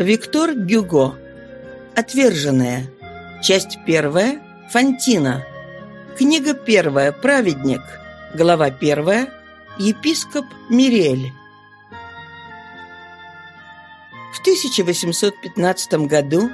Виктор Гюго. Отверженная. Часть первая. Фантина. Книга первая. Праведник. Глава первая. Епископ Мирель. В 1815 году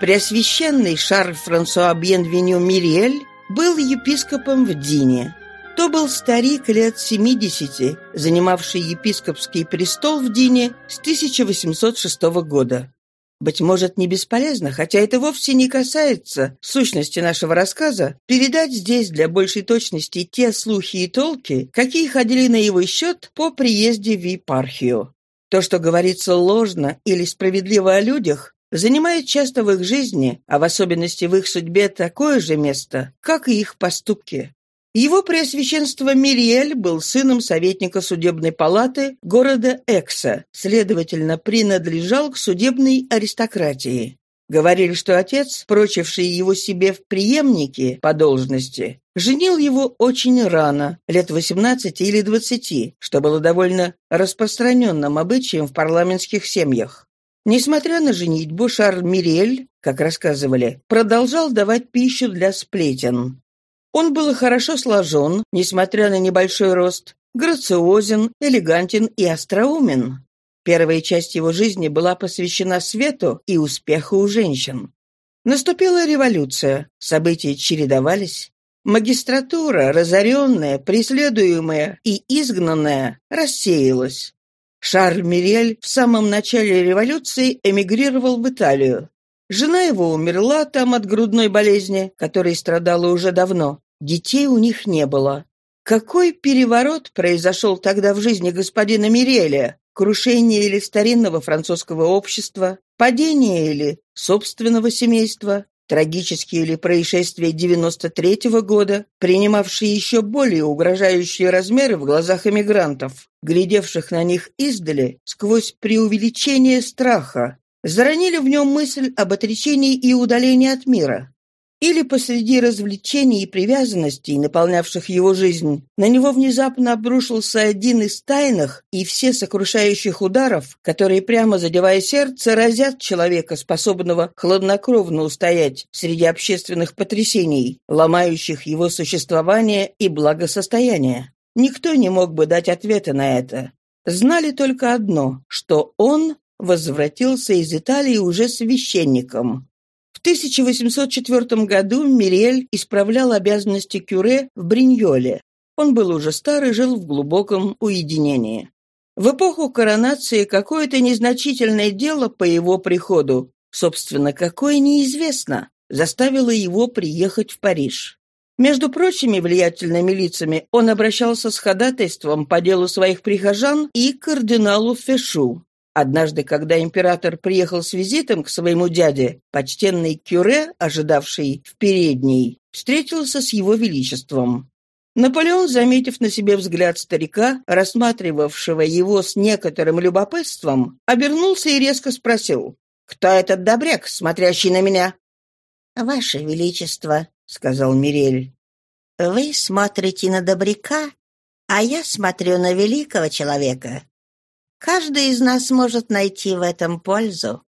Преосвященный Шарль Франсуа Бьенвеню Мириэль был епископом в Дине. То был старик лет 70, занимавший епископский престол в Дине с 1806 года. Быть может, не бесполезно, хотя это вовсе не касается сущности нашего рассказа, передать здесь для большей точности те слухи и толки, какие ходили на его счет по приезде в епархию. То, что говорится ложно или справедливо о людях, занимает часто в их жизни, а в особенности в их судьбе, такое же место, как и их поступки. Его Преосвященство Мириэль был сыном советника судебной палаты города Экса, следовательно, принадлежал к судебной аристократии. Говорили, что отец, прочивший его себе в преемнике по должности, женил его очень рано, лет 18 или 20, что было довольно распространенным обычаем в парламентских семьях. Несмотря на женитьбу, Шарль Мирель, как рассказывали, продолжал давать пищу для сплетен. Он был хорошо сложен, несмотря на небольшой рост, грациозен, элегантен и остроумен. Первая часть его жизни была посвящена свету и успеху у женщин. Наступила революция, события чередовались. Магистратура, разоренная, преследуемая и изгнанная, рассеялась. Шарль Мирель в самом начале революции эмигрировал в Италию. Жена его умерла там от грудной болезни, которой страдала уже давно. Детей у них не было. Какой переворот произошел тогда в жизни господина Миреля? Крушение или старинного французского общества? Падение или собственного семейства? Трагические ли происшествия 93-го года, принимавшие еще более угрожающие размеры в глазах эмигрантов, глядевших на них издали сквозь преувеличение страха, заронили в нем мысль об отречении и удалении от мира. Или посреди развлечений и привязанностей, наполнявших его жизнь, на него внезапно обрушился один из тайных и все сокрушающих ударов, которые, прямо задевая сердце, разят человека, способного хладнокровно устоять среди общественных потрясений, ломающих его существование и благосостояние. Никто не мог бы дать ответа на это. Знали только одно, что он возвратился из Италии уже священником. В 1804 году Мирель исправлял обязанности кюре в Бриньоле. Он был уже стар и жил в глубоком уединении. В эпоху коронации какое-то незначительное дело по его приходу, собственно, какое неизвестно, заставило его приехать в Париж. Между прочими влиятельными лицами он обращался с ходатайством по делу своих прихожан и кардиналу Фешу. Однажды, когда император приехал с визитом к своему дяде, почтенный Кюре, ожидавший в передней, встретился с его величеством. Наполеон, заметив на себе взгляд старика, рассматривавшего его с некоторым любопытством, обернулся и резко спросил, «Кто этот добряк, смотрящий на меня?» «Ваше Величество», — сказал Мирель, — «вы смотрите на добряка, а я смотрю на великого человека, Каждый из нас может найти в этом пользу.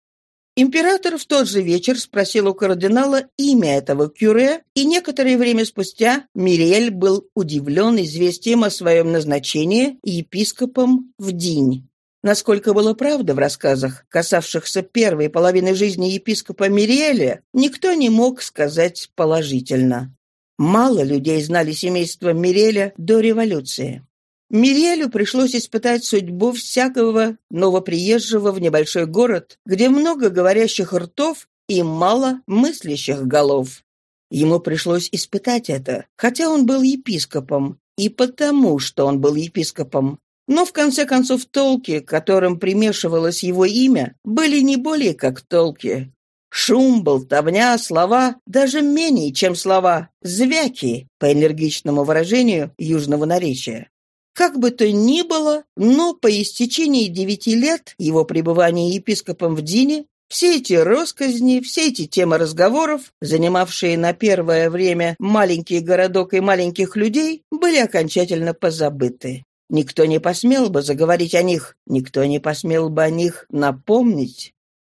Император в тот же вечер спросил у кардинала имя этого кюре, и некоторое время спустя Мириэль был удивлен известием о своем назначении епископом в Динь. Насколько было правда в рассказах, касавшихся первой половины жизни епископа Мириэля, никто не мог сказать положительно. Мало людей знали семейство Миреля до революции. Мириэлю пришлось испытать судьбу всякого новоприезжего в небольшой город, где много говорящих ртов и мало мыслящих голов. Ему пришлось испытать это, хотя он был епископом, и потому, что он был епископом. Но, в конце концов, толки, которым примешивалось его имя, были не более как толки. Шум, болтовня, слова, даже менее, чем слова, звяки, по энергичному выражению южного наречия. Как бы то ни было, но по истечении девяти лет его пребывания епископом в Дине все эти росказни, все эти темы разговоров, занимавшие на первое время маленький городок и маленьких людей, были окончательно позабыты. Никто не посмел бы заговорить о них, никто не посмел бы о них напомнить.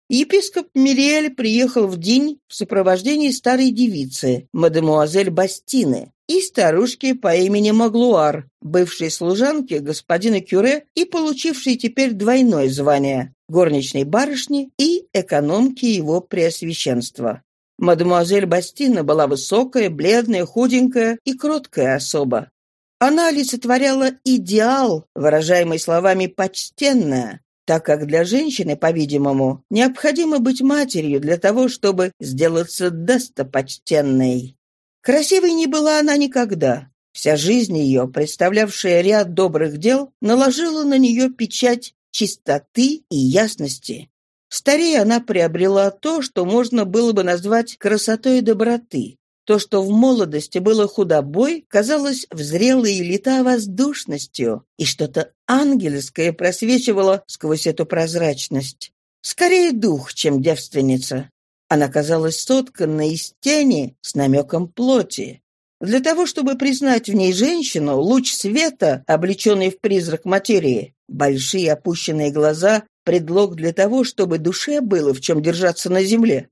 Епископ Мириэль приехал в день в сопровождении старой девицы, мадемуазель Бастины, и старушки по имени Маглуар, бывшей служанки господина Кюре и получившей теперь двойное звание – горничной барышни и экономки его преосвященства. Мадемуазель Бастина была высокая, бледная, худенькая и кроткая особа. Она олицетворяла идеал, выражаемый словами «почтенная», так как для женщины, по-видимому, необходимо быть матерью для того, чтобы сделаться достопочтенной. Красивой не была она никогда. Вся жизнь ее, представлявшая ряд добрых дел, наложила на нее печать чистоты и ясности. Старее она приобрела то, что можно было бы назвать красотой доброты. То, что в молодости было худобой, казалось в зрелые лета воздушностью, и что-то ангельское просвечивало сквозь эту прозрачность. Скорее дух, чем девственница. Она казалась сотканной из тени с намеком плоти. Для того, чтобы признать в ней женщину, луч света, облеченный в призрак материи, большие опущенные глаза — предлог для того, чтобы душе было в чем держаться на земле.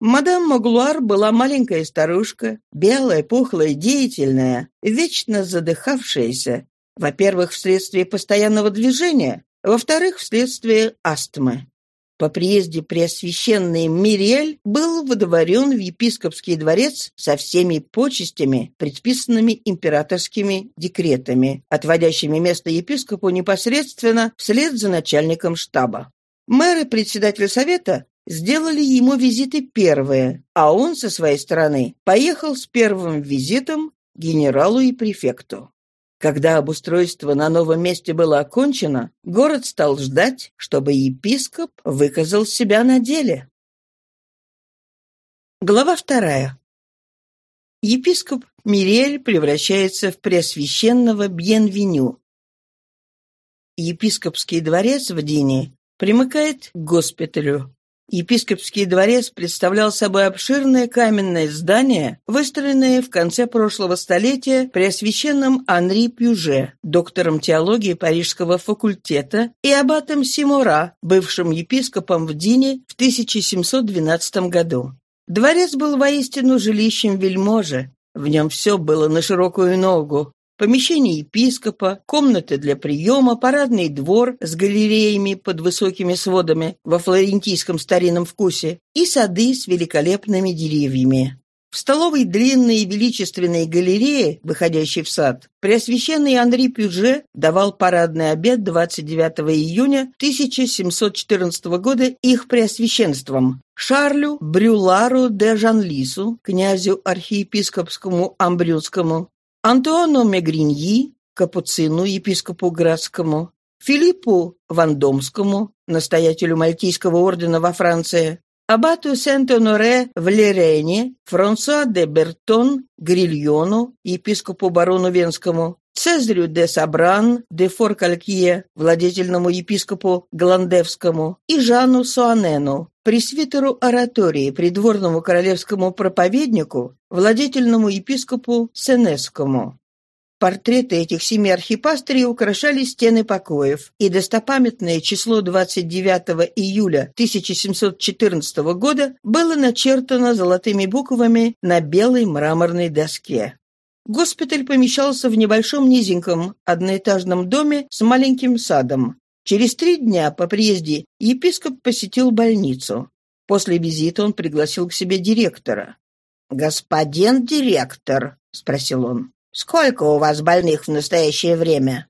Мадам Маглуар была маленькая старушка, белая, пухлая, деятельная, вечно задыхавшаяся, во-первых, вследствие постоянного движения, во-вторых, вследствие астмы. По приезде Преосвященный Мириэль был водворен в епископский дворец со всеми почестями, предписанными императорскими декретами, отводящими место епископу непосредственно вслед за начальником штаба. Мэр и председатель совета сделали ему визиты первые, а он со своей стороны поехал с первым визитом генералу и префекту. Когда обустройство на новом месте было окончено, город стал ждать, чтобы епископ выказал себя на деле. Глава вторая. Епископ Мириэль превращается в преосвященного Бьенвеню. Епископский дворец в Дине примыкает к госпиталю, Епископский дворец представлял собой обширное каменное здание, выстроенное в конце прошлого столетия преосвященным Анри Пюже, доктором теологии Парижского факультета, и аббатом Симора, бывшим епископом в Дине в 1712 году. Дворец был воистину жилищем вельможи. В нем все было на широкую ногу помещение епископа, комнаты для приема, парадный двор с галереями под высокими сводами во флорентийском старинном вкусе и сады с великолепными деревьями. В столовой длинной и величественной галерее, выходящей в сад, Преосвященный Анри Пюже давал парадный обед 29 июня 1714 года их преосвященством Шарлю Брюлару де Жанлису, князю архиепископскому Амбрюнскому, Антуану Мегриньи, капуцину, епископу Градскому, Филиппу Вандомскому, настоятелю Мальтийского ордена во Франции, аббату Сент-Оноре в Лерене, Франсуа де Бертон, Грильону, епископу барону Венскому, Цезарю де Сабран, де Форкалькье, владетельному епископу Гландевскому и Жану Суанену, пресвитеру оратории, придворному королевскому проповеднику, владетельному епископу Сенесскому. Портреты этих семи архипастырей украшали стены покоев, и достопамятное число 29 июля 1714 года было начертано золотыми буквами на белой мраморной доске. Госпиталь помещался в небольшом низеньком одноэтажном доме с маленьким садом. Через три дня по приезде епископ посетил больницу. После визита он пригласил к себе директора. «Господин директор», — спросил он, — «сколько у вас больных в настоящее время?»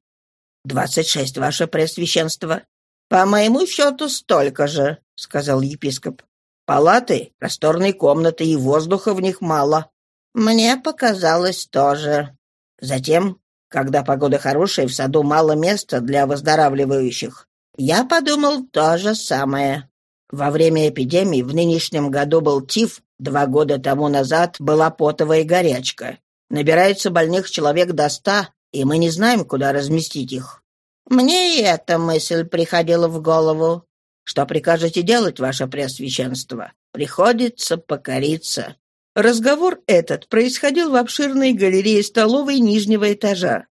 «Двадцать шесть, ваше пресвященство». «По моему счету столько же», — сказал епископ. «Палаты, просторные комнаты и воздуха в них мало». «Мне показалось тоже». Затем когда погода хорошая, в саду мало места для выздоравливающих. Я подумал то же самое. Во время эпидемии в нынешнем году был тиф, два года тому назад была потовая горячка. Набирается больных человек до ста, и мы не знаем, куда разместить их. Мне и эта мысль приходила в голову. Что прикажете делать, ваше преосвященство? Приходится покориться. Разговор этот происходил в обширной галерее столовой нижнего этажа.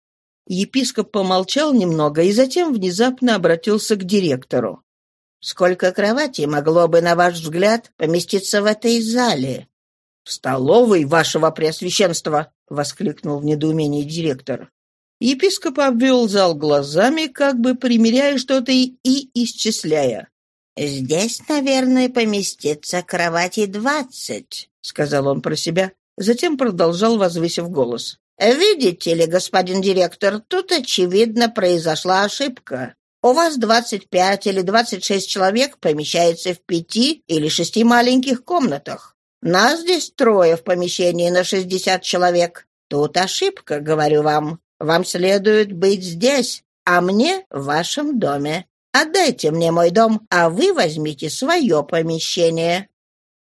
Епископ помолчал немного и затем внезапно обратился к директору. Сколько кроватей могло бы, на ваш взгляд, поместиться в этой зале? В столовой вашего преосвященства, воскликнул в недоумении директор. Епископ обвел зал глазами, как бы примеряя что-то и, и исчисляя. «Здесь, наверное, поместится кровати двадцать», — сказал он про себя, затем продолжал, возвысив голос. «Видите ли, господин директор, тут, очевидно, произошла ошибка. У вас двадцать пять или двадцать шесть человек помещается в пяти или шести маленьких комнатах. Нас здесь трое в помещении на шестьдесят человек. Тут ошибка, говорю вам. Вам следует быть здесь, а мне в вашем доме. Отдайте мне мой дом, а вы возьмите свое помещение».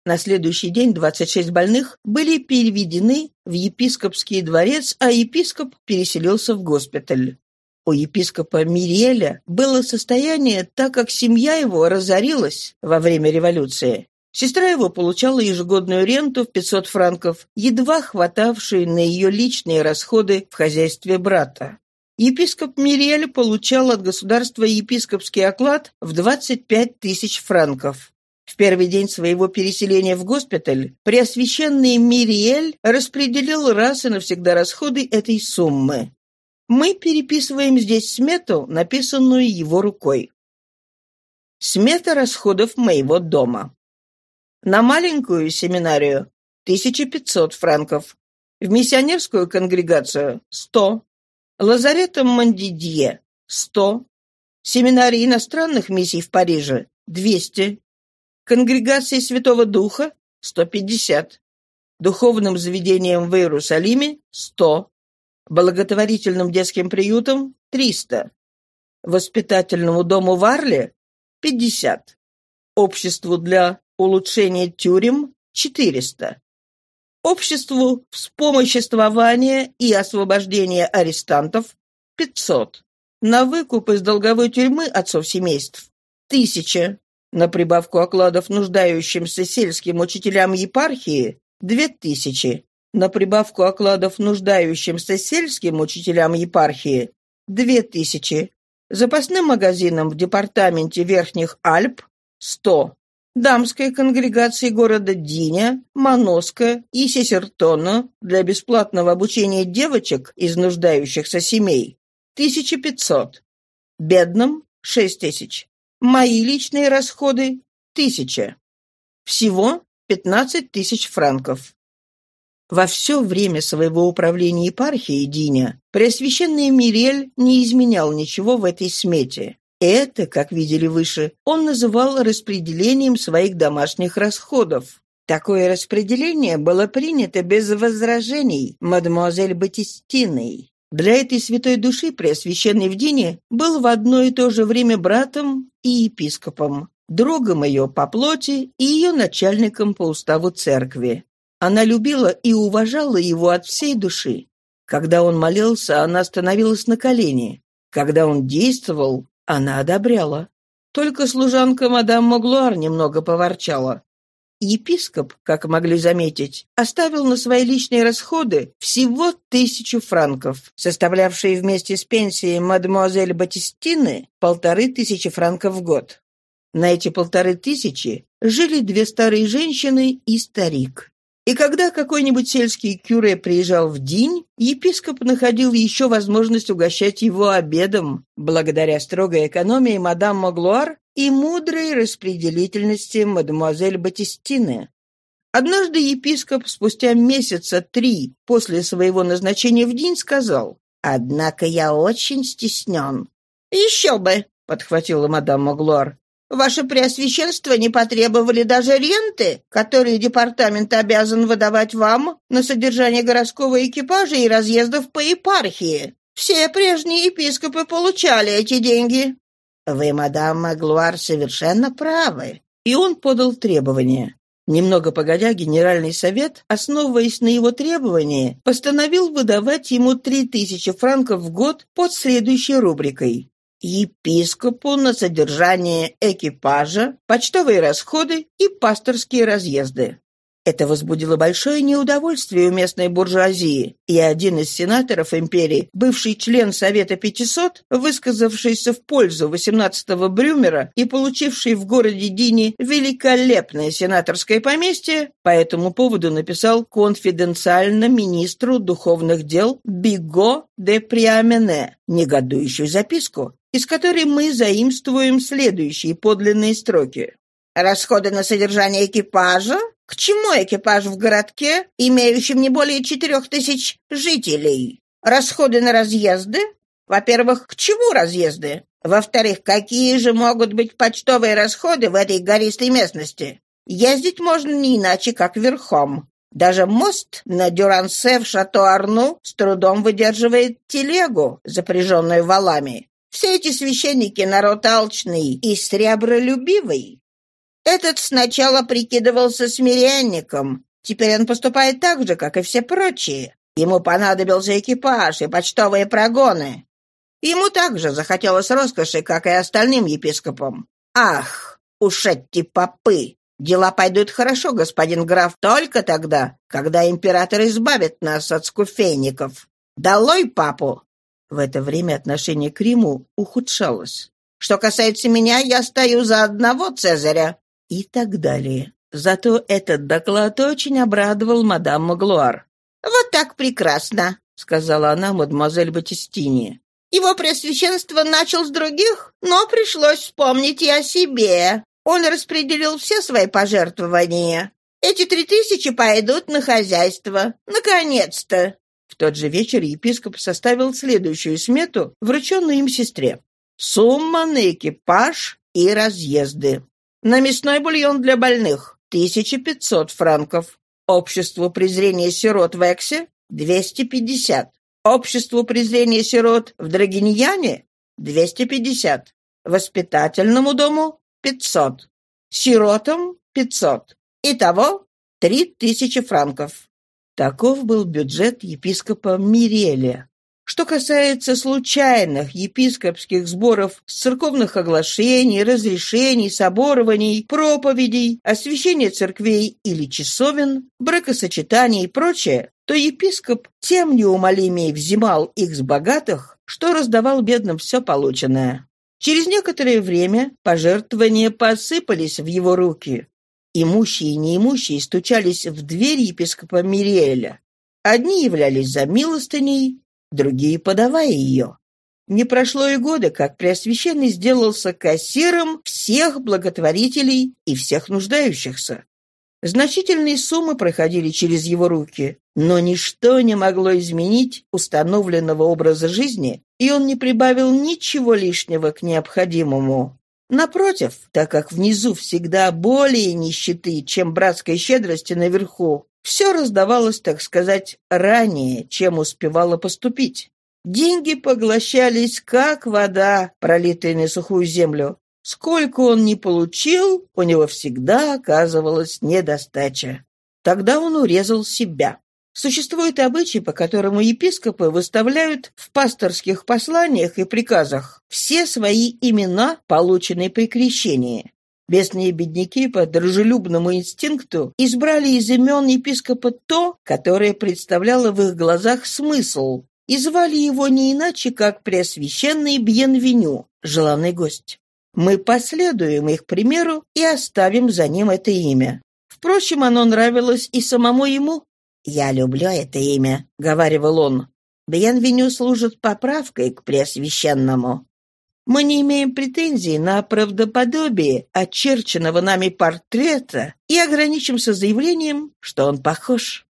На следующий день 26 больных были переведены в епископский дворец, а епископ переселился в госпиталь. У епископа Мириэля было состояние, так как семья его разорилась во время революции. Сестра его получала ежегодную ренту в 500 франков, едва хватавшую на ее личные расходы в хозяйстве брата. Епископ Мириэль получал от государства епископский оклад в 25 тысяч франков. В первый день своего переселения в госпиталь Преосвященный Мириэль распределил раз и навсегда расходы этой суммы. Мы переписываем здесь смету, написанную его рукой. Смета расходов моего дома. На маленькую семинарию – 1500 франков. В миссионерскую конгрегацию – 100. Лазаретом Мандидье – 100. Семинарии иностранных миссий в Париже – 200. Конгрегации Святого Духа – 150. Духовным заведениям в Иерусалиме – 100. Благотворительным детским приютам – 300. Воспитательному дому в Арле – 50. Обществу для улучшения тюрем – 400. Обществу вспомоществования и освобождения арестантов – 500. На выкуп из долговой тюрьмы отцов семейств – 1000. На прибавку окладов нуждающимся сельским учителям епархии – 2000. На прибавку окладов нуждающимся сельским учителям епархии – 2000. Запасным магазинам в департаменте Верхних Альп – 100 дамской конгрегации города Диня, Моноска и Сесертона для бесплатного обучения девочек из нуждающихся семей – 1500. Бедным – 6000. Мои личные расходы – 1000. Всего 15 тысяч франков. Во все время своего управления епархией Диня Преосвященный Мирель не изменял ничего в этой смете. Это, как видели выше, он называл распределением своих домашних расходов. Такое распределение было принято без возражений мадемуазель Батистиной. Для этой святой души Преосвященный Дине был в одно и то же время братом и епископом, другом ее по плоти и ее начальником по уставу церкви. Она любила и уважала его от всей души. Когда он молился, она становилась на колени. Когда он действовал, она одобряла. Только служанка мадам Моглуар немного поворчала. Епископ, как могли заметить, оставил на свои личные расходы всего тысячу франков, составлявшие вместе с пенсией мадемуазель Батистины полторы тысячи франков в год. На эти полторы тысячи жили две старые женщины и старик. И когда какой-нибудь сельский кюре приезжал в день, епископ находил еще возможность угощать его обедом, благодаря строгой экономии мадам Маглуар и мудрой распределительности мадемуазель Батистины. Однажды епископ спустя месяца три после своего назначения в день сказал, «Однако я очень стеснен». «Еще бы!» — подхватила мадам Маглуар. Ваше Преосвященство не потребовали даже ренты, которую департамент обязан выдавать вам на содержание городского экипажа и разъездов по епархии. Все прежние епископы получали эти деньги». «Вы, мадам Маглуар, совершенно правы». И он подал требования. Немного погодя, Генеральный совет, основываясь на его требовании, постановил выдавать ему 3000 франков в год под следующей рубрикой епископу на содержание экипажа, почтовые расходы и пасторские разъезды. Это возбудило большое неудовольствие у местной буржуазии, и один из сенаторов империи, бывший член Совета 500, высказавшийся в пользу 18-го Брюмера и получивший в городе Дини великолепное сенаторское поместье, по этому поводу написал конфиденциально министру духовных дел Биго де Приамене негодующую записку, из которой мы заимствуем следующие подлинные строки. Расходы на содержание экипажа? К чему экипаж в городке, имеющем не более четырех тысяч жителей? Расходы на разъезды? Во-первых, к чему разъезды? Во-вторых, какие же могут быть почтовые расходы в этой гористой местности? Ездить можно не иначе, как верхом. Даже мост на Дюрансе в Шато-Арну с трудом выдерживает телегу, запряженную валами. Все эти священники народ алчный и сребролюбивый. Этот сначала прикидывался смиренником, теперь он поступает так же, как и все прочие. Ему понадобился экипаж и почтовые прогоны. Ему также захотелось роскоши, как и остальным епископам. Ах, уж эти попы! Дела пойдут хорошо, господин граф, только тогда, когда император избавит нас от скуфейников. Долой папу!» В это время отношение к Риму ухудшалось. «Что касается меня, я стою за одного Цезаря и так далее. Зато этот доклад очень обрадовал мадам Маглуар. «Вот так прекрасно», — сказала она мадемуазель Батистини. «Его Преосвященство начал с других, но пришлось вспомнить и о себе. Он распределил все свои пожертвования. Эти три тысячи пойдут на хозяйство. Наконец-то!» В тот же вечер епископ составил следующую смету, врученную им сестре. Сумма на экипаж и разъезды. На мясной бульон для больных – 1500 франков. Обществу презрения сирот в Эксе – 250. Обществу презрения сирот в Драгиньяне – 250. Воспитательному дому – 500. Сиротам – 500. Итого – 3000 франков. Таков был бюджет епископа Миреля. Что касается случайных епископских сборов церковных оглашений, разрешений, соборований, проповедей, освящения церквей или часовен, бракосочетаний и прочее, то епископ тем неумолимее взимал их с богатых, что раздавал бедным все полученное. Через некоторое время пожертвования посыпались в его руки. Имущие и неимущие стучались в дверь епископа Мириэля. Одни являлись за милостыней, другие подавая ее. Не прошло и года, как Преосвященный сделался кассиром всех благотворителей и всех нуждающихся. Значительные суммы проходили через его руки, но ничто не могло изменить установленного образа жизни, и он не прибавил ничего лишнего к необходимому. Напротив, так как внизу всегда более нищеты, чем братской щедрости наверху, все раздавалось, так сказать, ранее, чем успевало поступить. Деньги поглощались, как вода, пролитая на сухую землю. Сколько он ни получил, у него всегда оказывалась недостача. Тогда он урезал себя. Существует обычай, по которому епископы выставляют в пасторских посланиях и приказах все свои имена, полученные при крещении. Бедные бедняки по дружелюбному инстинкту избрали из имен епископа то, которое представляло в их глазах смысл, и звали его не иначе, как Преосвященный Бьенвеню, желанный гость. Мы последуем их примеру и оставим за ним это имя. Впрочем, оно нравилось и самому ему. «Я люблю это имя», — говаривал он. «Бьенвеню служит поправкой к Преосвященному. Мы не имеем претензий на правдоподобие очерченного нами портрета и ограничимся заявлением, что он похож.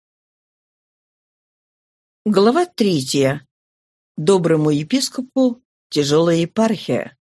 Глава третья. Доброму епископу тяжелая епархия.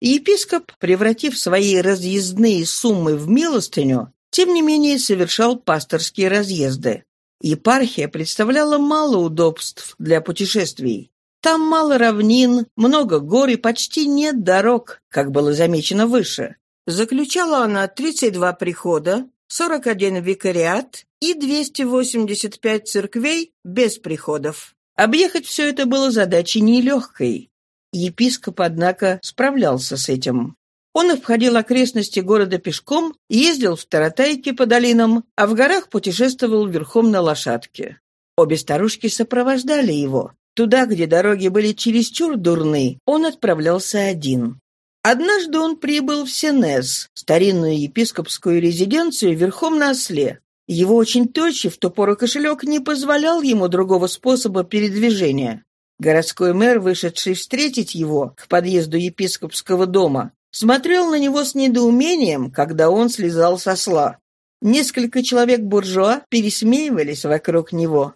Епископ, превратив свои разъездные суммы в милостыню, тем не менее совершал пасторские разъезды. Епархия представляла мало удобств для путешествий. Там мало равнин, много гор и почти нет дорог, как было замечено выше. Заключала она 32 прихода, 41 викариат и 285 церквей без приходов. Объехать все это было задачей нелегкой. Епископ, однако, справлялся с этим. Он обходил окрестности города пешком, ездил в Таратайке по долинам, а в горах путешествовал верхом на лошадке. Обе старушки сопровождали его. Туда, где дороги были чересчур дурны, он отправлялся один. Однажды он прибыл в Сенез, старинную епископскую резиденцию верхом на осле. Его очень тощий в ту пору кошелек не позволял ему другого способа передвижения. Городской мэр, вышедший встретить его к подъезду епископского дома, смотрел на него с недоумением, когда он слезал со сла. Несколько человек-буржуа пересмеивались вокруг него.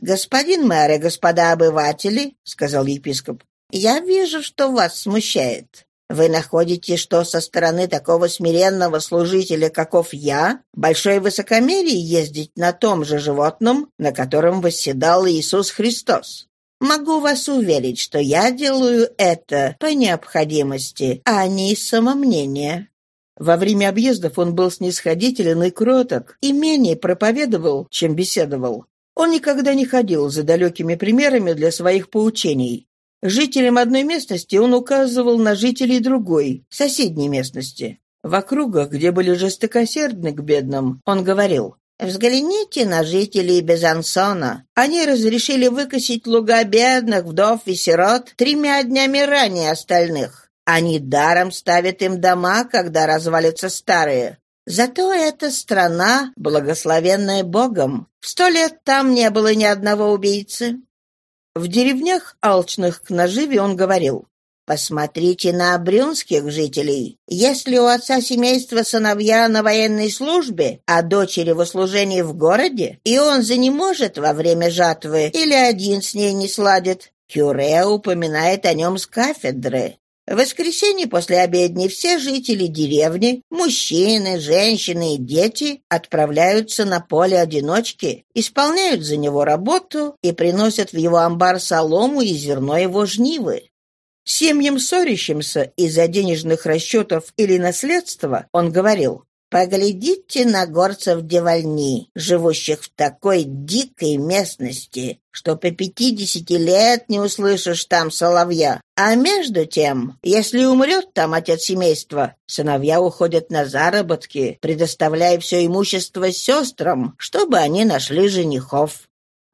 «Господин мэр и господа обыватели», — сказал епископ, — «я вижу, что вас смущает. Вы находите, что со стороны такого смиренного служителя, каков я, большое высокомерие ездить на том же животном, на котором восседал Иисус Христос. Могу вас уверить, что я делаю это по необходимости, а не из самомнения». Во время объездов он был снисходителен и кроток, и менее проповедовал, чем беседовал. Он никогда не ходил за далекими примерами для своих поучений. Жителям одной местности он указывал на жителей другой, соседней местности. В округах, где были жестокосердны к бедным, он говорил, Взгляните на жителей Безансона. Они разрешили выкосить луга бедных, вдов и сирот тремя днями ранее остальных. Они даром ставят им дома, когда развалятся старые. Зато эта страна, благословенная Богом, в сто лет там не было ни одного убийцы. В деревнях, алчных к наживе, он говорил, Посмотрите на брюнских жителей. Если у отца семейства сыновья на военной службе, а дочери в услужении в городе, и он за не может во время жатвы или один с ней не сладит, Кюре упоминает о нем с кафедры. В воскресенье после обедни все жители деревни, мужчины, женщины и дети отправляются на поле одиночки, исполняют за него работу и приносят в его амбар солому и зерно его жнивы. Семьям ссорящимся из-за денежных расчетов или наследства он говорил, «Поглядите на горцев Девальни, живущих в такой дикой местности, что по пятидесяти лет не услышишь там соловья. А между тем, если умрет там отец семейства, сыновья уходят на заработки, предоставляя все имущество сестрам, чтобы они нашли женихов.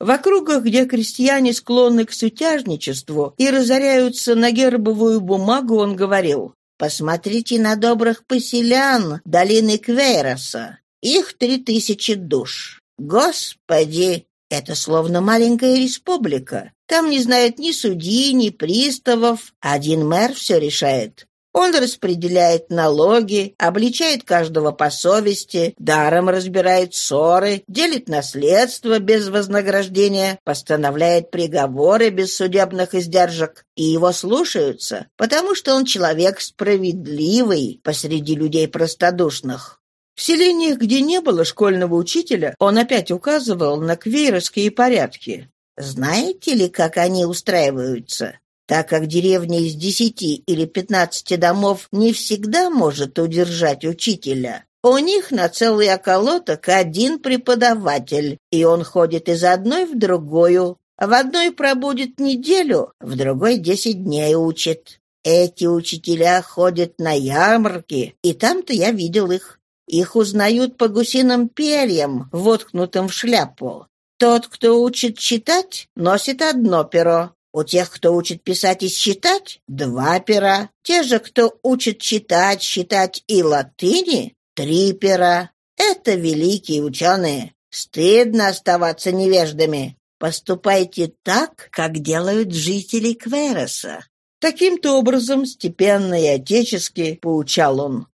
В округах, где крестьяне склонны к сутяжничеству и разоряются на гербовую бумагу, он говорил, «Посмотрите на добрых поселян долины Квейроса. Их три тысячи душ. Господи, это словно маленькая республика. Там не знают ни судьи, ни приставов. Один мэр все решает. Он распределяет налоги, обличает каждого по совести, даром разбирает ссоры, делит наследство без вознаграждения, постановляет приговоры без судебных издержек, и его слушаются, потому что он человек справедливый посреди людей простодушных. В селениях, где не было школьного учителя, он опять указывал на квейровские порядки. Знаете ли, как они устраиваются? Так как деревня из десяти или пятнадцати домов не всегда может удержать учителя. У них на целый околоток один преподаватель, и он ходит из одной в другую. В одной пробудет неделю, в другой десять дней учит. Эти учителя ходят на ярмарки, и там-то я видел их. Их узнают по гусиным перьям, воткнутым в шляпу. Тот, кто учит читать, носит одно перо, у тех, кто учит писать и считать, два пера. Те же, кто учит читать, считать и латыни, три пера. Это великие ученые. Стыдно оставаться невеждами. Поступайте так, как делают жители Квероса. Таким-то образом, степенно и отечески, поучал он.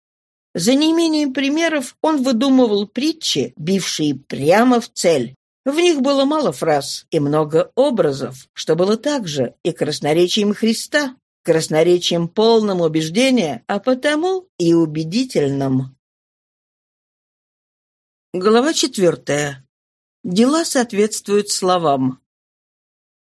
За неимением примеров он выдумывал притчи, бившие прямо в цель, в них было мало фраз и много образов, что было также и красноречием Христа, красноречием полным убеждения, а потому и убедительным. Глава четвертая. Дела соответствуют словам.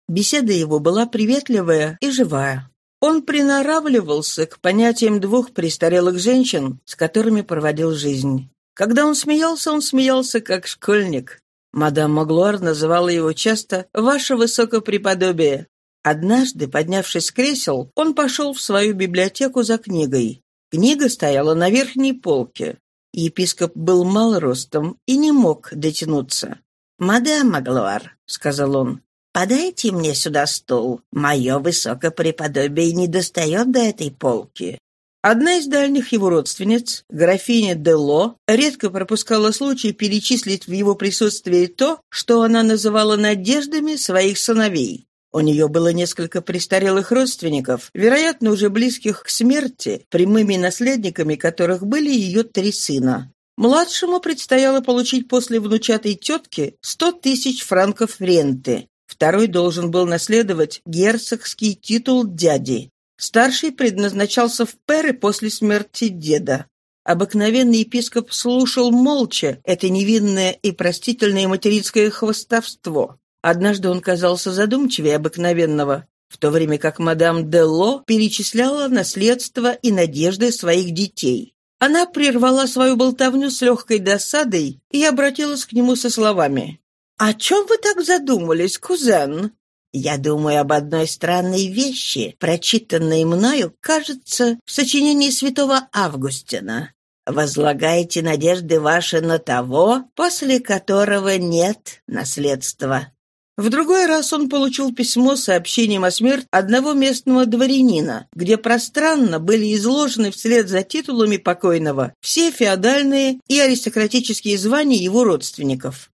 Беседа его была приветливая и живая. Он приноравливался к понятиям двух престарелых женщин, с которыми проводил жизнь. Когда он смеялся, он смеялся как школьник. Мадам Маглуар называла его часто «Ваше Высокопреподобие». Однажды, поднявшись с кресел, он пошел в свою библиотеку за книгой. Книга стояла на верхней полке. Епископ был мал ростом и не мог дотянуться. «Мадам Маглуар», — сказал он, — «подайте мне сюда стул. Мое высокопреподобие не достает до этой полки». Одна из дальних его родственниц, графиня Дело, редко пропускала случай перечислить в его присутствии то, что она называла надеждами своих сыновей. У нее было несколько престарелых родственников, вероятно, уже близких к смерти, прямыми наследниками которых были ее три сына. Младшему предстояло получить после внучатой тетки сто тысяч франков ренты. Второй должен был наследовать герцогский титул дяди. Старший предназначался в перы после смерти деда. Обыкновенный епископ слушал молча это невинное и простительное материнское хвостовство. Однажды он казался задумчивее обыкновенного, в то время как мадам Дело перечисляла наследство и надежды своих детей. Она прервала свою болтовню с легкой досадой и обратилась к нему со словами. «О чем вы так задумались, кузен? Я думаю об одной странной вещи, прочитанной мною, кажется, в сочинении святого Августина. Возлагайте надежды ваши на того, после которого нет наследства. В другой раз он получил письмо с сообщением о смерти одного местного дворянина, где пространно были изложены вслед за титулами покойного все феодальные и аристократические звания его родственников.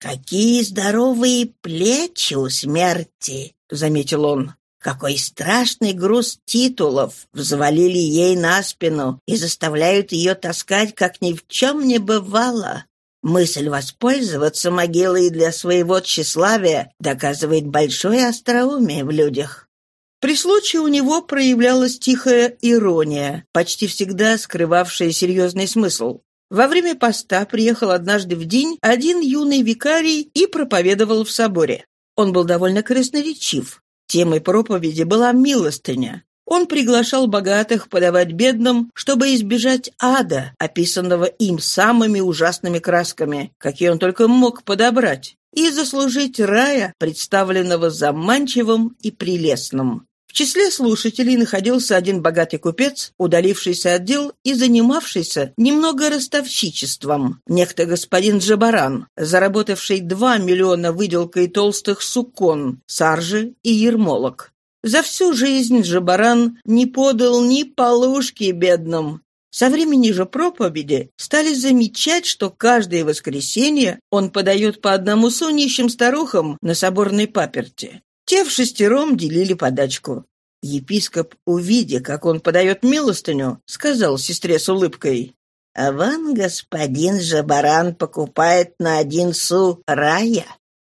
«Какие здоровые плечи у смерти!» — заметил он. «Какой страшный груз титулов взвалили ей на спину и заставляют ее таскать, как ни в чем не бывало!» Мысль воспользоваться могилой для своего тщеславия доказывает большое остроумие в людях. При случае у него проявлялась тихая ирония, почти всегда скрывавшая серьезный смысл. Во время поста приехал однажды в день один юный викарий и проповедовал в соборе. Он был довольно красноречив. Темой проповеди была милостыня. Он приглашал богатых подавать бедным, чтобы избежать ада, описанного им самыми ужасными красками, какие он только мог подобрать, и заслужить рая, представленного заманчивым и прелестным. В числе слушателей находился один богатый купец, удалившийся от дел и занимавшийся немного ростовщичеством, некто господин Джабаран, заработавший два миллиона выделкой толстых сукон, саржи и ермолок. За всю жизнь же баран не подал ни полушки бедным. Со времени же проповеди стали замечать, что каждое воскресенье он подает по одному сонищим старухам на соборной паперти. Те шестером делили подачку. Епископ, увидя, как он подает милостыню, сказал сестре с улыбкой, «А вон господин Жабаран покупает на один су рая».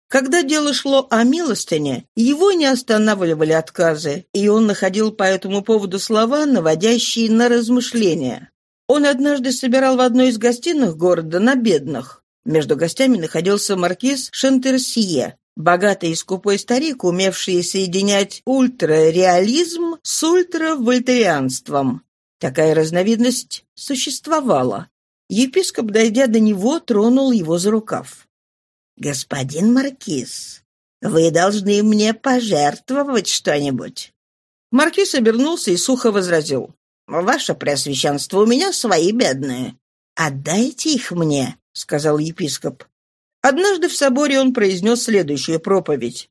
Когда дело шло о милостыне, его не останавливали отказы, и он находил по этому поводу слова, наводящие на размышления. Он однажды собирал в одной из гостиных города на бедных. Между гостями находился маркиз Шентерсье, богатый и скупой старик, умевший соединять ультрареализм с ультравольтерианством. Такая разновидность существовала. Епископ, дойдя до него, тронул его за рукав. «Господин Маркиз, вы должны мне пожертвовать что-нибудь». Маркиз обернулся и сухо возразил. «Ваше Преосвященство, у меня свои бедные. Отдайте их мне», — сказал епископ. Однажды в соборе он произнес следующую проповедь.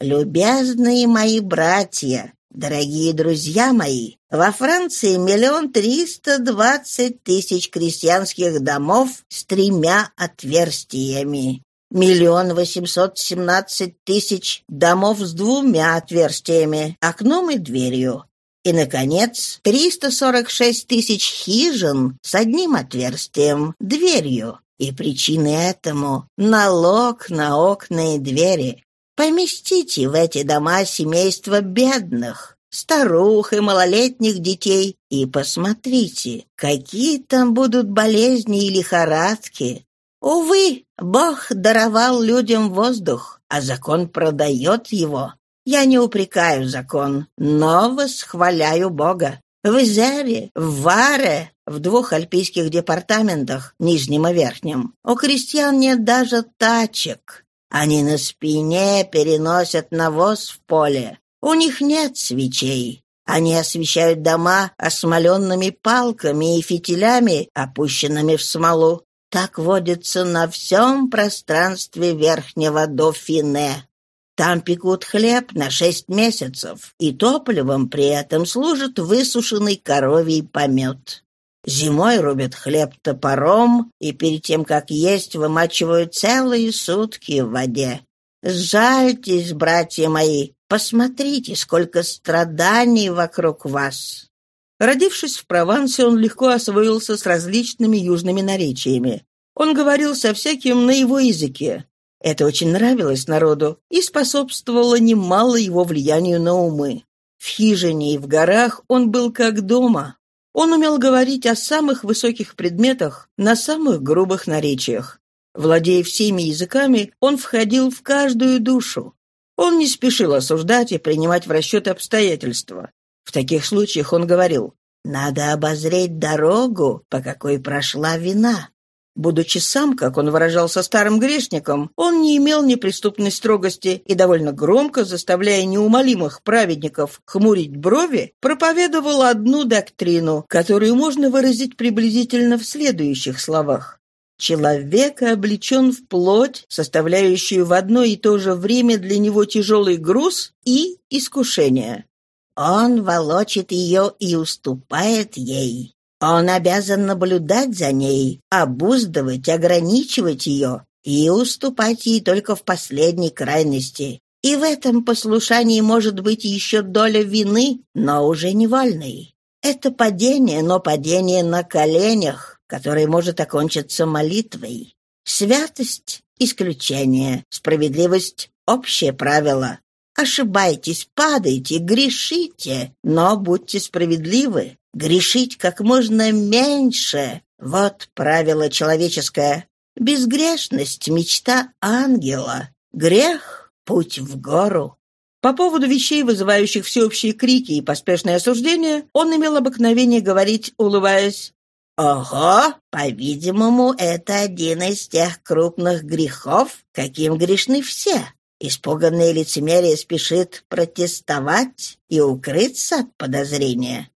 «Любезные мои братья, дорогие друзья мои, во Франции миллион триста двадцать тысяч крестьянских домов с тремя отверстиями. Миллион восемьсот семнадцать тысяч домов с двумя отверстиями, окном и дверью. И, наконец, триста сорок шесть тысяч хижин с одним отверстием, дверью. И причиной этому — налог на окна и двери. Поместите в эти дома семейства бедных, старух и малолетних детей, и посмотрите, какие там будут болезни и лихорадки, Увы, Бог даровал людям воздух, а закон продает его. Я не упрекаю закон, но восхваляю Бога. В Изере, в Варе, в двух альпийских департаментах, нижнем и верхнем, у крестьян нет даже тачек. Они на спине переносят навоз в поле. У них нет свечей. Они освещают дома осмоленными палками и фитилями, опущенными в смолу. Так водится на всем пространстве Верхнего Дофине. Там пекут хлеб на шесть месяцев, и топливом при этом служит высушенный коровий помет. Зимой рубят хлеб топором, и перед тем, как есть, вымачивают целые сутки в воде. Сжальтесь, братья мои, посмотрите, сколько страданий вокруг вас. Родившись в Провансе, он легко освоился с различными южными наречиями. Он говорил со всяким на его языке. Это очень нравилось народу и способствовало немало его влиянию на умы. В хижине и в горах он был как дома. Он умел говорить о самых высоких предметах на самых грубых наречиях. Владея всеми языками, он входил в каждую душу. Он не спешил осуждать и принимать в расчет обстоятельства. В таких случаях он говорил, «Надо обозреть дорогу, по какой прошла вина». Будучи сам, как он выражался, старым грешником, он не имел неприступной строгости и довольно громко, заставляя неумолимых праведников хмурить брови, проповедовал одну доктрину, которую можно выразить приблизительно в следующих словах. Человек облечен в плоть, составляющую в одно и то же время для него тяжелый груз и искушение. Он волочит ее и уступает ей. Он обязан наблюдать за ней, обуздывать, ограничивать ее и уступать ей только в последней крайности. И в этом послушании может быть еще доля вины, но уже невольной. Это падение, но падение на коленях, которое может окончиться молитвой. Святость — исключение, справедливость — общее правило. Ошибайтесь, падайте, грешите, но будьте справедливы. Грешить как можно меньше — вот правило человеческое. Безгрешность — мечта ангела. Грех — путь в гору. По поводу вещей, вызывающих всеобщие крики и поспешное осуждение, он имел обыкновение говорить, улыбаясь, «Ого! По-видимому, это один из тех крупных грехов, каким грешны все. Испуганное лицемерие спешит протестовать и укрыться от подозрения.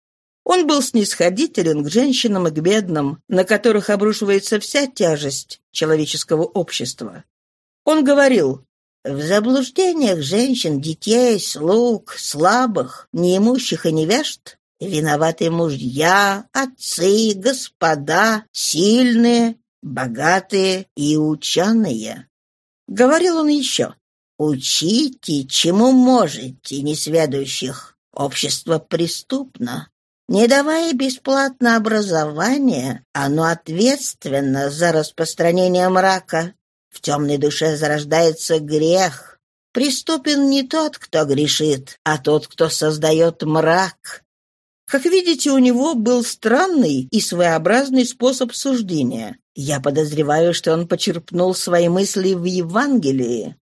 Он был снисходителен к женщинам и к бедным, на которых обрушивается вся тяжесть человеческого общества. Он говорил, «В заблуждениях женщин, детей, слуг, слабых, неимущих и невежд виноваты мужья, отцы, господа, сильные, богатые и ученые». Говорил он еще, «Учите, чему можете, несведущих. Общество преступно. Не давая бесплатно образование, оно ответственно за распространение мрака. В темной душе зарождается грех. Преступен не тот, кто грешит, а тот, кто создает мрак. Как видите, у него был странный и своеобразный способ суждения. Я подозреваю, что он почерпнул свои мысли в Евангелии.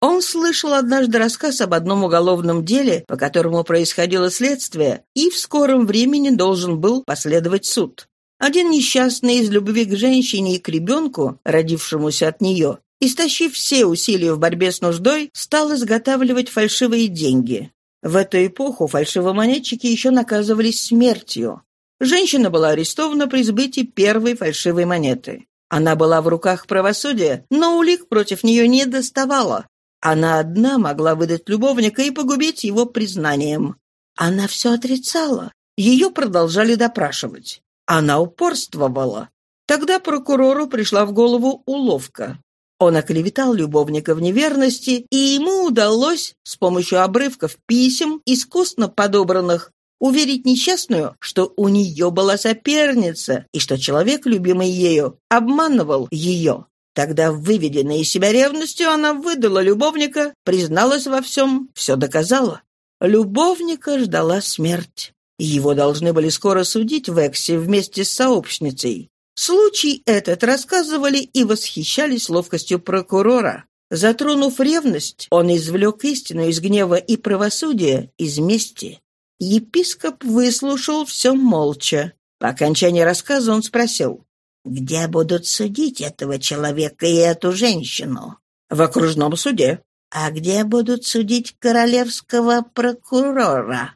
Он слышал однажды рассказ об одном уголовном деле, по которому происходило следствие, и в скором времени должен был последовать суд. Один несчастный из любви к женщине и к ребенку, родившемуся от нее, истощив все усилия в борьбе с нуждой, стал изготавливать фальшивые деньги. В эту эпоху фальшивомонетчики еще наказывались смертью. Женщина была арестована при сбытии первой фальшивой монеты. Она была в руках правосудия, но улик против нее не доставало. Она одна могла выдать любовника и погубить его признанием. Она все отрицала. Ее продолжали допрашивать. Она упорствовала. Тогда прокурору пришла в голову уловка. Он оклеветал любовника в неверности, и ему удалось с помощью обрывков писем, искусно подобранных, уверить несчастную, что у нее была соперница и что человек, любимый ею, обманывал ее. Тогда, выведенная из себя ревностью, она выдала любовника, призналась во всем, все доказала. Любовника ждала смерть. Его должны были скоро судить в Эксе вместе с сообщницей. Случай этот рассказывали и восхищались ловкостью прокурора. Затронув ревность, он извлек истину из гнева и правосудия, из мести. Епископ выслушал все молча. По окончании рассказа он спросил, где будут судить этого человека и эту женщину? В окружном суде. А где будут судить королевского прокурора?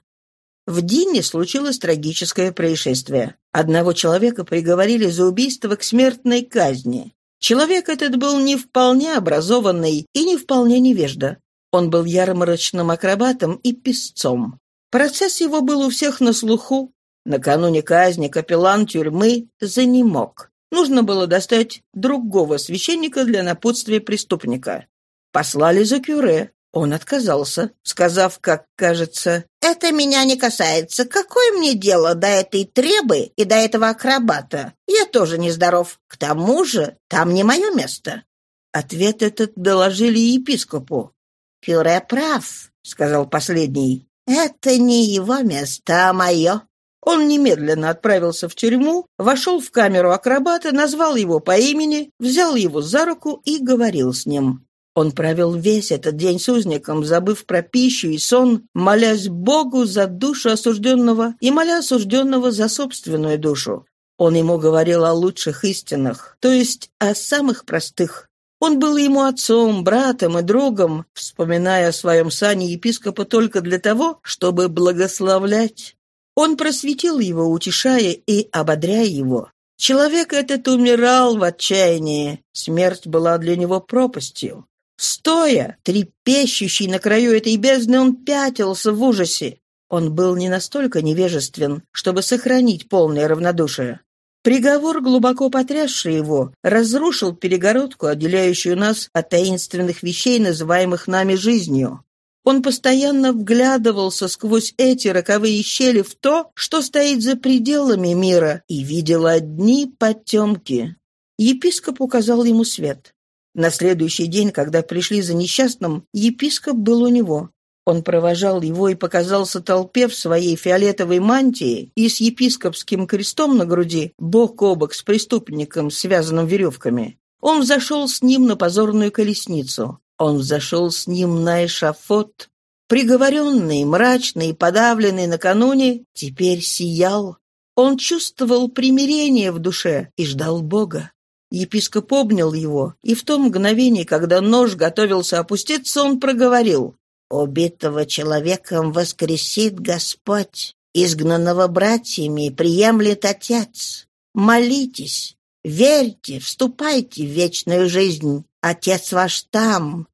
В Дине случилось трагическое происшествие. Одного человека приговорили за убийство к смертной казни. Человек этот был не вполне образованный и не вполне невежда. Он был ярмарочным акробатом и песцом. Процесс его был у всех на слуху. Накануне казни капеллан тюрьмы занемог. Нужно было достать другого священника для напутствия преступника. Послали за кюре. Он отказался, сказав, как кажется, «Это меня не касается. Какое мне дело до этой требы и до этого акробата? Я тоже нездоров. К тому же там не мое место». Ответ этот доложили епископу. «Кюре прав», — сказал последний. «Это не его место, а мое». Он немедленно отправился в тюрьму, вошел в камеру акробата, назвал его по имени, взял его за руку и говорил с ним. Он провел весь этот день с узником, забыв про пищу и сон, молясь Богу за душу осужденного и моля осужденного за собственную душу. Он ему говорил о лучших истинах, то есть о самых простых. Он был ему отцом, братом и другом, вспоминая о своем сане епископа только для того, чтобы благословлять. Он просветил его, утешая и ободряя его. Человек этот умирал в отчаянии, смерть была для него пропастью. Стоя, трепещущий на краю этой бездны, он пятился в ужасе. Он был не настолько невежествен, чтобы сохранить полное равнодушие. Приговор, глубоко потрясший его, разрушил перегородку, отделяющую нас от таинственных вещей, называемых нами жизнью. Он постоянно вглядывался сквозь эти роковые щели в то, что стоит за пределами мира, и видел одни потемки. Епископ указал ему свет. На следующий день, когда пришли за несчастным, епископ был у него. Он провожал его и показался толпе в своей фиолетовой мантии и с епископским крестом на груди, бок о бок с преступником, связанным веревками. Он взошел с ним на позорную колесницу. Он взошел с ним на эшафот. Приговоренный, мрачный, подавленный накануне, теперь сиял. Он чувствовал примирение в душе и ждал Бога. Епископ обнял его, и в то мгновение, когда нож готовился опуститься, он проговорил. «Убитого человеком воскресит Господь, изгнанного братьями приемлет Отец. Молитесь, верьте, вступайте в вечную жизнь. Отец ваш там».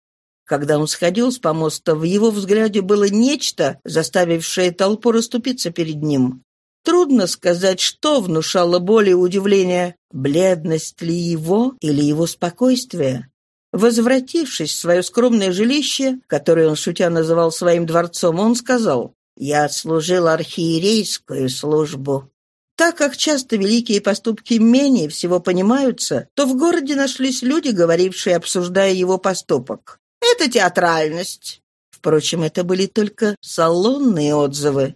Когда он сходил с помоста, в его взгляде было нечто, заставившее толпу расступиться перед ним. Трудно сказать, что внушало более удивление, бледность ли его или его спокойствие. Возвратившись в свое скромное жилище, которое он шутя называл своим дворцом, он сказал, «Я отслужил архиерейскую службу». Так как часто великие поступки менее всего понимаются, то в городе нашлись люди, говорившие, обсуждая его поступок. «Это театральность». Впрочем, это были только салонные отзывы.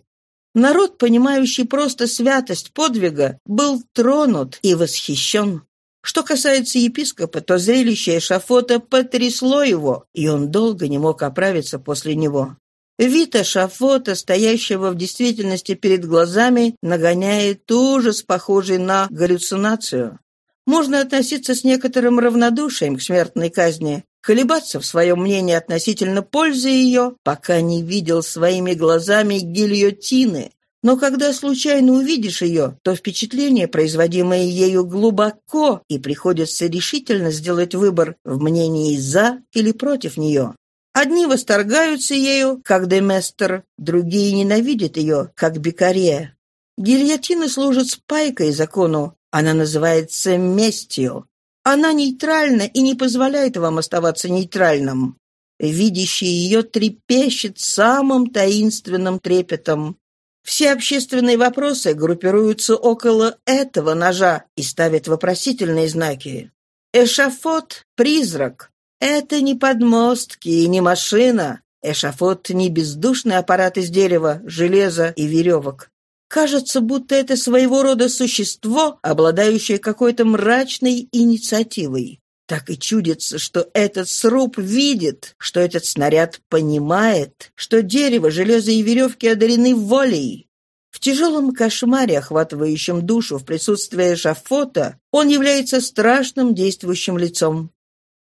Народ, понимающий просто святость подвига, был тронут и восхищен. Что касается епископа, то зрелище эшафота потрясло его, и он долго не мог оправиться после него. Вид эшафота, стоящего в действительности перед глазами, нагоняет ужас, похожий на галлюцинацию. Можно относиться с некоторым равнодушием к смертной казни, колебаться в своем мнении относительно пользы ее, пока не видел своими глазами гильотины. Но когда случайно увидишь ее, то впечатление, производимое ею глубоко, и приходится решительно сделать выбор в мнении «за» или против нее. Одни восторгаются ею, как Деместер, другие ненавидят ее, как Бекария. Гильотина служит спайкой закону, она называется местью. Она нейтральна и не позволяет вам оставаться нейтральным. Видящий ее трепещет самым таинственным трепетом. Все общественные вопросы группируются около этого ножа и ставят вопросительные знаки. Эшафот — призрак. Это не подмостки и не машина. Эшафот — не бездушный аппарат из дерева, железа и веревок. Кажется, будто это своего рода существо, обладающее какой-то мрачной инициативой. Так и чудится, что этот сруб видит, что этот снаряд понимает, что дерево, железо и веревки одарены волей. В тяжелом кошмаре, охватывающем душу в присутствии эшафота, он является страшным действующим лицом.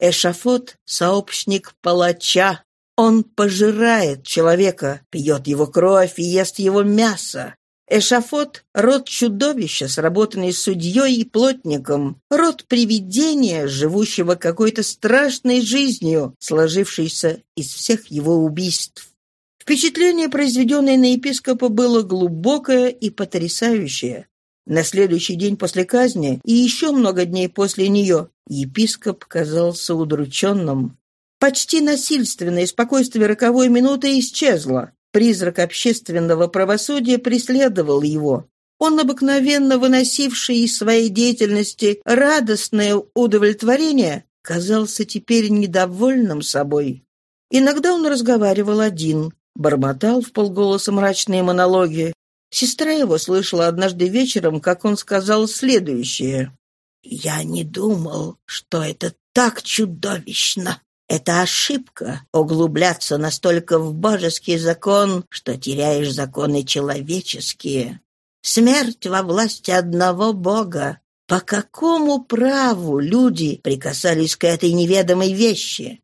Эшафот — сообщник палача, Он пожирает человека, пьет его кровь и ест его мясо. Эшафот — род чудовища, сработанный судьей и плотником, род привидения, живущего какой-то страшной жизнью, сложившейся из всех его убийств. Впечатление, произведенное на епископа, было глубокое и потрясающее. На следующий день после казни и еще много дней после нее епископ казался удрученным. Почти насильственное спокойствие роковой минуты исчезло. Призрак общественного правосудия преследовал его. Он, обыкновенно выносивший из своей деятельности радостное удовлетворение, казался теперь недовольным собой. Иногда он разговаривал один, бормотал в полголоса мрачные монологи. Сестра его слышала однажды вечером, как он сказал следующее. «Я не думал, что это так чудовищно. Это ошибка — углубляться настолько в божеский закон, что теряешь законы человеческие. Смерть во власти одного Бога. По какому праву люди прикасались к этой неведомой вещи?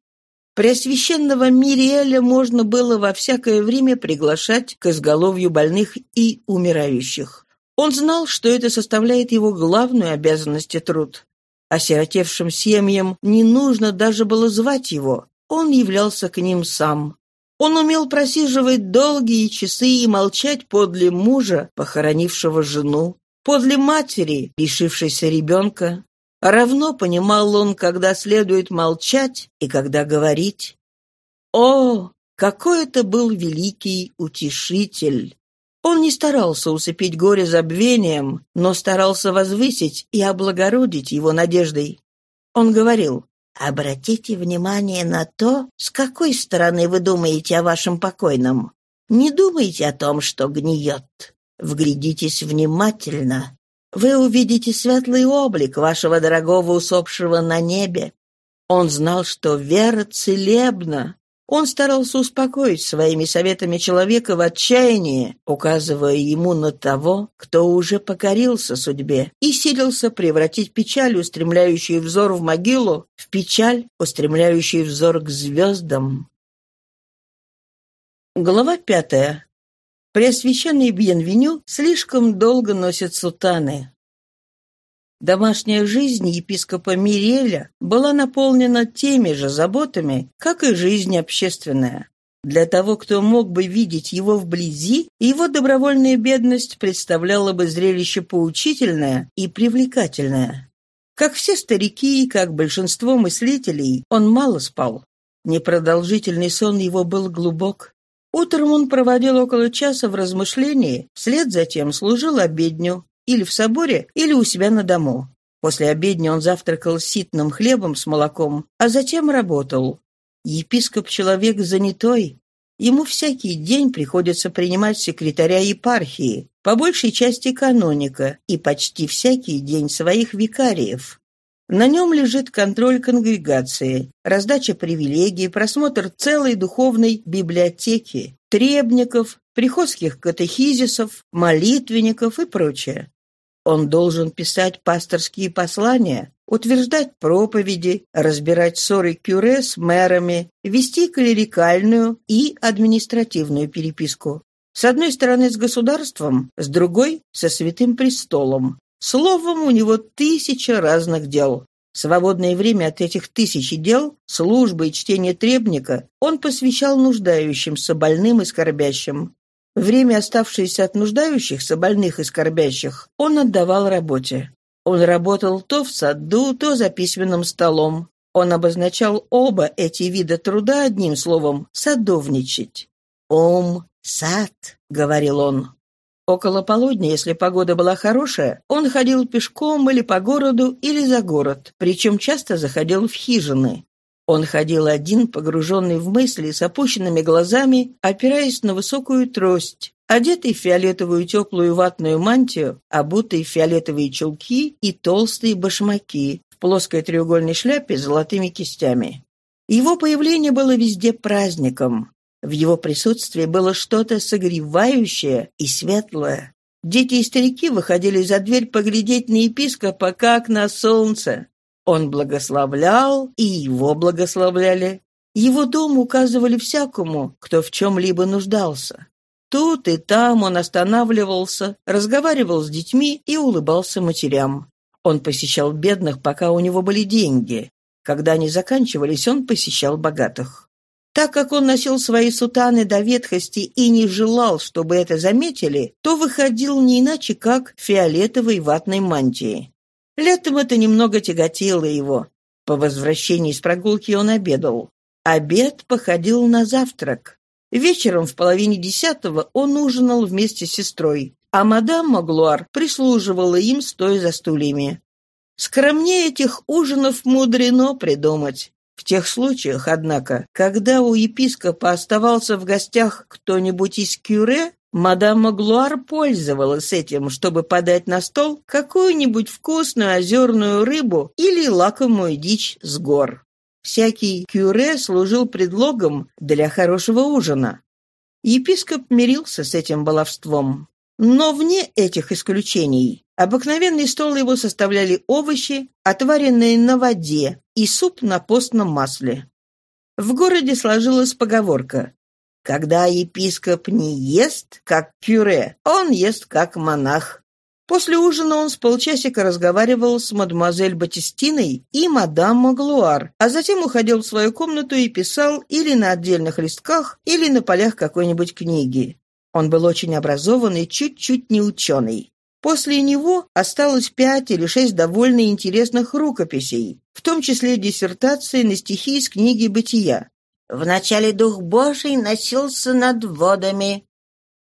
Преосвященного Мириэля можно было во всякое время приглашать к изголовью больных и умирающих. Он знал, что это составляет его главную обязанность и труд. Осиротевшим семьям не нужно даже было звать его. Он являлся к ним сам. Он умел просиживать долгие часы и молчать подле мужа, похоронившего жену, подле матери, лишившейся ребенка. Равно понимал он, когда следует молчать и когда говорить. О, какой это был великий утешитель! Он не старался усыпить горе забвением, но старался возвысить и облагородить его надеждой. Он говорил, «Обратите внимание на то, с какой стороны вы думаете о вашем покойном. Не думайте о том, что гниет. Вглядитесь внимательно. Вы увидите светлый облик вашего дорогого усопшего на небе. Он знал, что вера целебна, он старался успокоить своими советами человека в отчаянии, указывая ему на того, кто уже покорился судьбе, и силился превратить печаль, устремляющую взор в могилу, в печаль, устремляющую взор к звездам. Глава пятая. Преосвященный Бьенвеню слишком долго носит сутаны. Домашняя жизнь епископа Миреля была наполнена теми же заботами, как и жизнь общественная. Для того, кто мог бы видеть его вблизи, его добровольная бедность представляла бы зрелище поучительное и привлекательное. Как все старики и как большинство мыслителей, он мало спал. Непродолжительный сон его был глубок. Утром он проводил около часа в размышлении, вслед за тем служил обедню, или в соборе, или у себя на дому. После обедни он завтракал ситным хлебом с молоком, а затем работал. Епископ — человек занятой. Ему всякий день приходится принимать секретаря епархии, по большей части каноника, и почти всякий день своих викариев. На нем лежит контроль конгрегации, раздача привилегий, просмотр целой духовной библиотеки, требников, приходских катехизисов, молитвенников и прочее. Он должен писать пасторские послания, утверждать проповеди, разбирать ссоры кюре с мэрами, вести клерикальную и административную переписку. С одной стороны с государством, с другой — со святым престолом. Словом, у него тысяча разных дел. Свободное время от этих тысячи дел, службы и чтения требника он посвящал нуждающимся, больным и скорбящим. Время, оставшееся от нуждающихся, больных и скорбящих, он отдавал работе. Он работал то в саду, то за письменным столом. Он обозначал оба эти вида труда одним словом «садовничать». «Ум, сад», — говорил он. Около полудня, если погода была хорошая, он ходил пешком или по городу, или за город, причем часто заходил в хижины. Он ходил один, погруженный в мысли, с опущенными глазами, опираясь на высокую трость, одетый в фиолетовую теплую ватную мантию, обутый в фиолетовые чулки и толстые башмаки, в плоской треугольной шляпе с золотыми кистями. Его появление было везде праздником. В его присутствии было что-то согревающее и светлое. Дети и старики выходили за дверь поглядеть на епископа, как на солнце. Он благословлял, и его благословляли. Его дом указывали всякому, кто в чем-либо нуждался. Тут и там он останавливался, разговаривал с детьми и улыбался матерям. Он посещал бедных, пока у него были деньги. Когда они заканчивались, он посещал богатых. Так как он носил свои сутаны до ветхости и не желал, чтобы это заметили, то выходил не иначе, как в фиолетовой ватной мантии. Летом это немного тяготило его. По возвращении с прогулки он обедал. Обед походил на завтрак. Вечером в половине десятого он ужинал вместе с сестрой, а мадам Маглуар прислуживала им, стоя за стульями. Скромнее этих ужинов мудрено придумать. В тех случаях, однако, когда у епископа оставался в гостях кто-нибудь из кюре, мадам Маглуар пользовалась этим, чтобы подать на стол какую-нибудь вкусную озерную рыбу или лакомую дичь с гор. Всякий кюре служил предлогом для хорошего ужина. Епископ мирился с этим баловством. Но вне этих исключений обыкновенный стол его составляли овощи, отваренные на воде, и суп на постном масле. В городе сложилась поговорка «Когда епископ не ест, как кюре, он ест, как монах». После ужина он с полчасика разговаривал с мадемуазель Батистиной и мадам Маглуар, а затем уходил в свою комнату и писал или на отдельных листках, или на полях какой-нибудь книги. Он был очень образованный, чуть-чуть не ученый. После него осталось пять или шесть довольно интересных рукописей, в том числе диссертации на стихи из книги «Бытия». «Вначале Дух Божий носился над водами,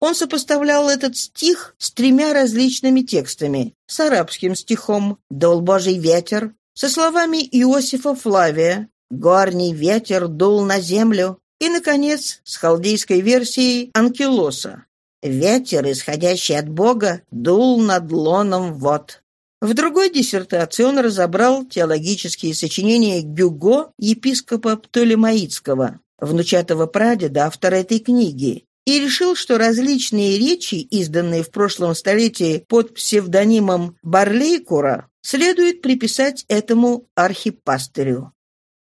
он сопоставлял этот стих с тремя различными текстами. С арабским стихом «Дул Божий ветер», со словами Иосифа Флавия «Горний ветер дул на землю» и, наконец, с халдейской версией Анкилоса «Ветер, исходящий от Бога, дул над лоном вод». В другой диссертации он разобрал теологические сочинения Гюго, епископа Птолемаицкого, внучатого прадеда автора этой книги, и решил, что различные речи, изданные в прошлом столетии под псевдонимом Барлейкура, следует приписать этому архипастырю.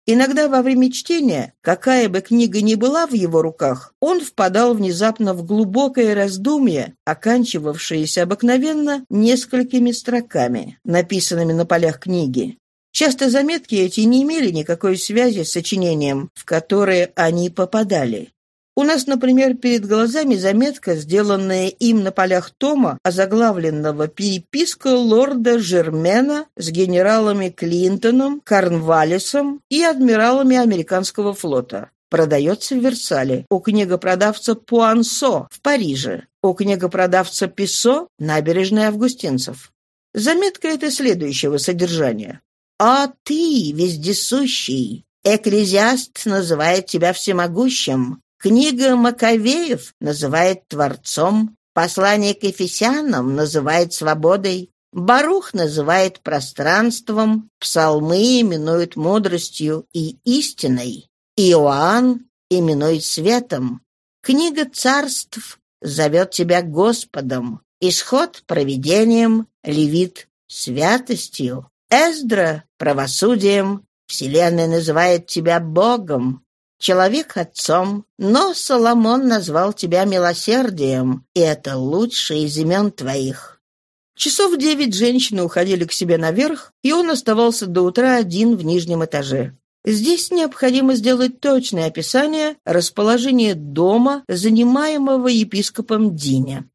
Иногда во время чтения, какая бы книга ни была в его руках, он впадал внезапно в глубокое раздумье, оканчивавшееся обыкновенно несколькими строками, написанными на полях книги. Часто заметки эти не имели никакой связи с сочинением, в которое они попадали. У нас, например, перед глазами заметка, сделанная им на полях Тома, озаглавленного «Переписка лорда Жермена с генералами Клинтоном, Корнвалисом и адмиралами американского флота». Продается в Версале, у книгопродавца Пуансо в Париже, у книгопродавца Писо набережной Августинцев. Заметка это следующего содержания. «А ты, вездесущий, экклезиаст называет тебя всемогущим, Книга Маковеев называет Творцом, послание к Ефесянам называет свободой, Барух называет пространством, псалмы именуют мудростью и истиной, Иоанн именует светом, книга царств зовет тебя Господом, Исход — провидением, Левит — святостью, Эздра — правосудием, Вселенная называет тебя Богом, человек отцом, но Соломон назвал тебя милосердием, и это лучшее из имен твоих». Часов девять женщины уходили к себе наверх, и он оставался до утра один в нижнем этаже. Здесь необходимо сделать точное описание расположения дома, занимаемого епископом Диня.